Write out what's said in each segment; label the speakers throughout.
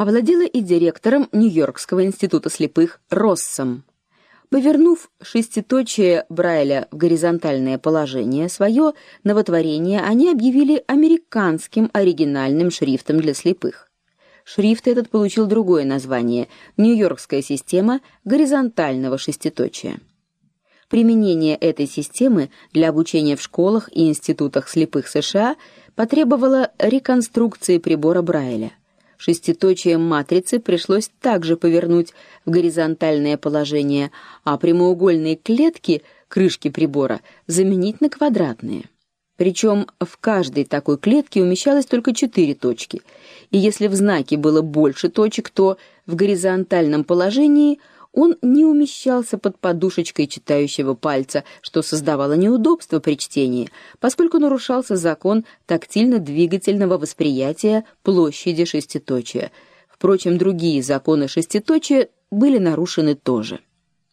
Speaker 1: овладела и директором Нью-Йоркского института слепых Россом. Повернув шеститочие Брайля в горизонтальное положение, свое новотворение они объявили американским оригинальным шрифтом для слепых. Шрифт этот получил другое название Нью-Йоркская система горизонтального шеститочия. Применение этой системы для обучения в школах и институтах слепых США потребовало реконструкции прибора Брайля. Шеститочие матрицы пришлось также повернуть в горизонтальное положение, а прямоугольные клетки крышки прибора заменить на квадратные. Причем в каждой такой клетке умещалось только четыре точки. И если в знаке было больше точек, то в горизонтальном положении он не умещался под подушечкой читающего пальца, что создавало неудобство при чтении, поскольку нарушался закон тактильно-двигательного восприятия площади шеститочия. Впрочем, другие законы шеститочия были нарушены тоже.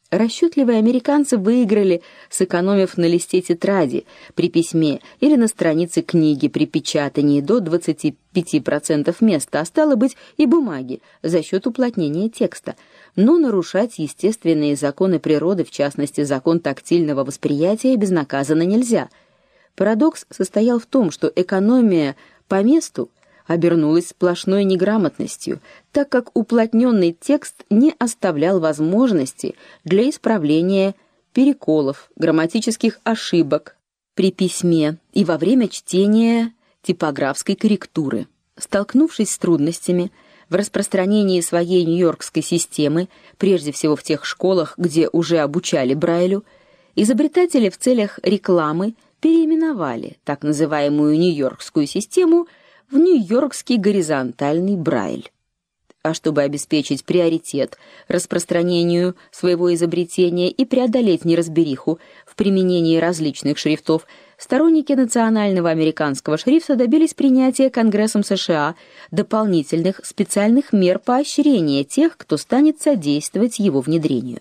Speaker 1: Расчетливые американцы выиграли, сэкономив на листе тетради при письме или на странице книги при печатании до 25% места, а стало быть и бумаги за счет уплотнения текста – но нарушать естественные законы природы, в частности, закон тактильного восприятия, безнаказанно нельзя. Парадокс состоял в том, что экономия по месту обернулась сплошной неграмотностью, так как уплотненный текст не оставлял возможности для исправления переколов, грамматических ошибок при письме и во время чтения типографской корректуры. Столкнувшись с трудностями, в распространении своей нью-йоркской системы, прежде всего в тех школах, где уже обучали Брайлю, изобретатели в целях рекламы переименовали так называемую нью-йоркскую систему в Нью-Йоркский горизонтальный Брайль. А чтобы обеспечить приоритет распространению своего изобретения и преодолеть неразбериху применении различных шрифтов, сторонники национального американского шрифта добились принятия Конгрессом США дополнительных специальных мер поощрения тех, кто станет содействовать его внедрению.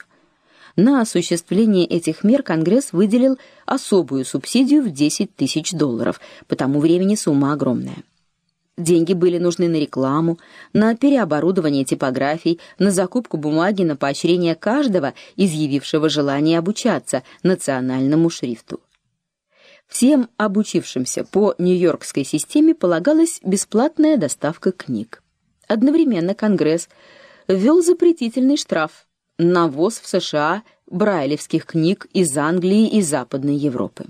Speaker 1: На осуществление этих мер Конгресс выделил особую субсидию в 10 тысяч долларов, по тому времени сумма огромная. Деньги были нужны на рекламу, на переоборудование типографий, на закупку бумаги, на поощрение каждого, изъявившего желание обучаться национальному шрифту. Всем обучившимся по Нью-Йоркской системе полагалась бесплатная доставка книг. Одновременно Конгресс ввел запретительный штраф на ввоз в США брайлевских книг из Англии и Западной Европы.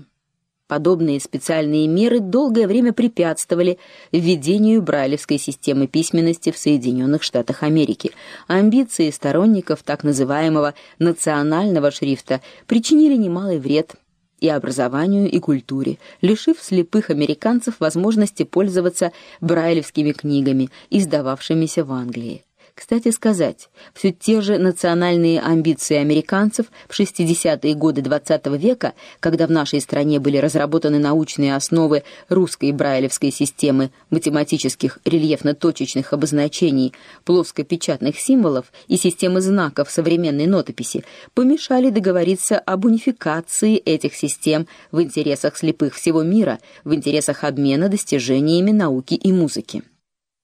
Speaker 1: Подобные специальные меры долгое время препятствовали введению брайлевской системы письменности в Соединенных Штатах Америки. Амбиции сторонников так называемого национального шрифта причинили немалый вред и образованию, и культуре, лишив слепых американцев возможности пользоваться брайлевскими книгами, издававшимися в Англии. Кстати сказать, все те же национальные амбиции американцев в 60-е годы XX века, когда в нашей стране были разработаны научные основы русской брайлевской системы математических рельефно-точечных обозначений, плоскопечатных символов и системы знаков современной нотописи, помешали договориться об унификации этих систем в интересах слепых всего мира, в интересах обмена достижениями науки и музыки.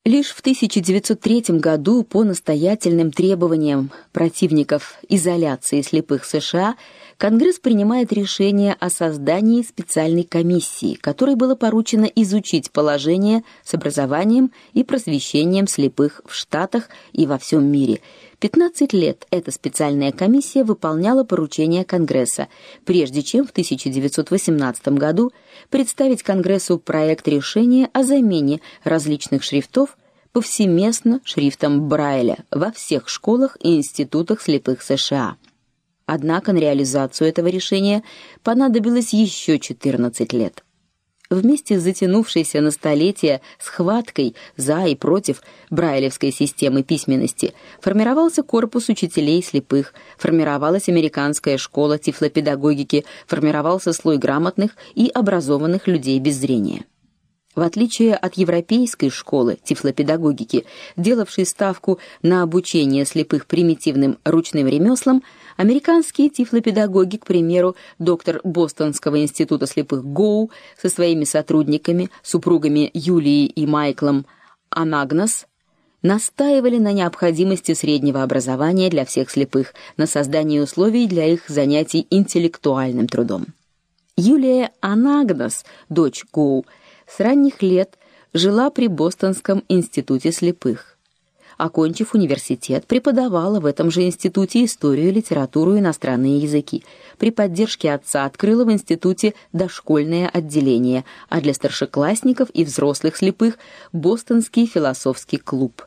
Speaker 1: Лишь в 1903 году по настоятельным требованиям противников изоляции слепых США Конгресс принимает решение о создании специальной комиссии, которой было поручено изучить положение с образованием и просвещением слепых в Штатах и во всем мире. 15 лет эта специальная комиссия выполняла поручения Конгресса, прежде чем в 1918 году представить Конгрессу проект решения о замене различных шрифтов повсеместно шрифтом Брайля во всех школах и институтах слепых США. Однако на реализацию этого решения понадобилось еще 14 лет вместе с затянувшейся на столетия схваткой за и против брайлевской системы письменности формировался корпус учителей слепых, формировалась американская школа тифлопедагогики, формировался слой грамотных и образованных людей без зрения. В отличие от европейской школы тифлопедагогики, делавшей ставку на обучение слепых примитивным ручным ремеслам, Американские тифлопедагоги, к примеру, доктор Бостонского института слепых Гоу со своими сотрудниками, супругами Юлией и Майклом Анагнос, настаивали на необходимости среднего образования для всех слепых, на создании условий для их занятий интеллектуальным трудом. Юлия Анагнос, дочь Гоу, с ранних лет жила при Бостонском институте слепых окончив университет, преподавала в этом же институте историю, литературу и иностранные языки. При поддержке отца открыла в институте дошкольное отделение, а для старшеклассников и взрослых слепых Бостонский философский клуб.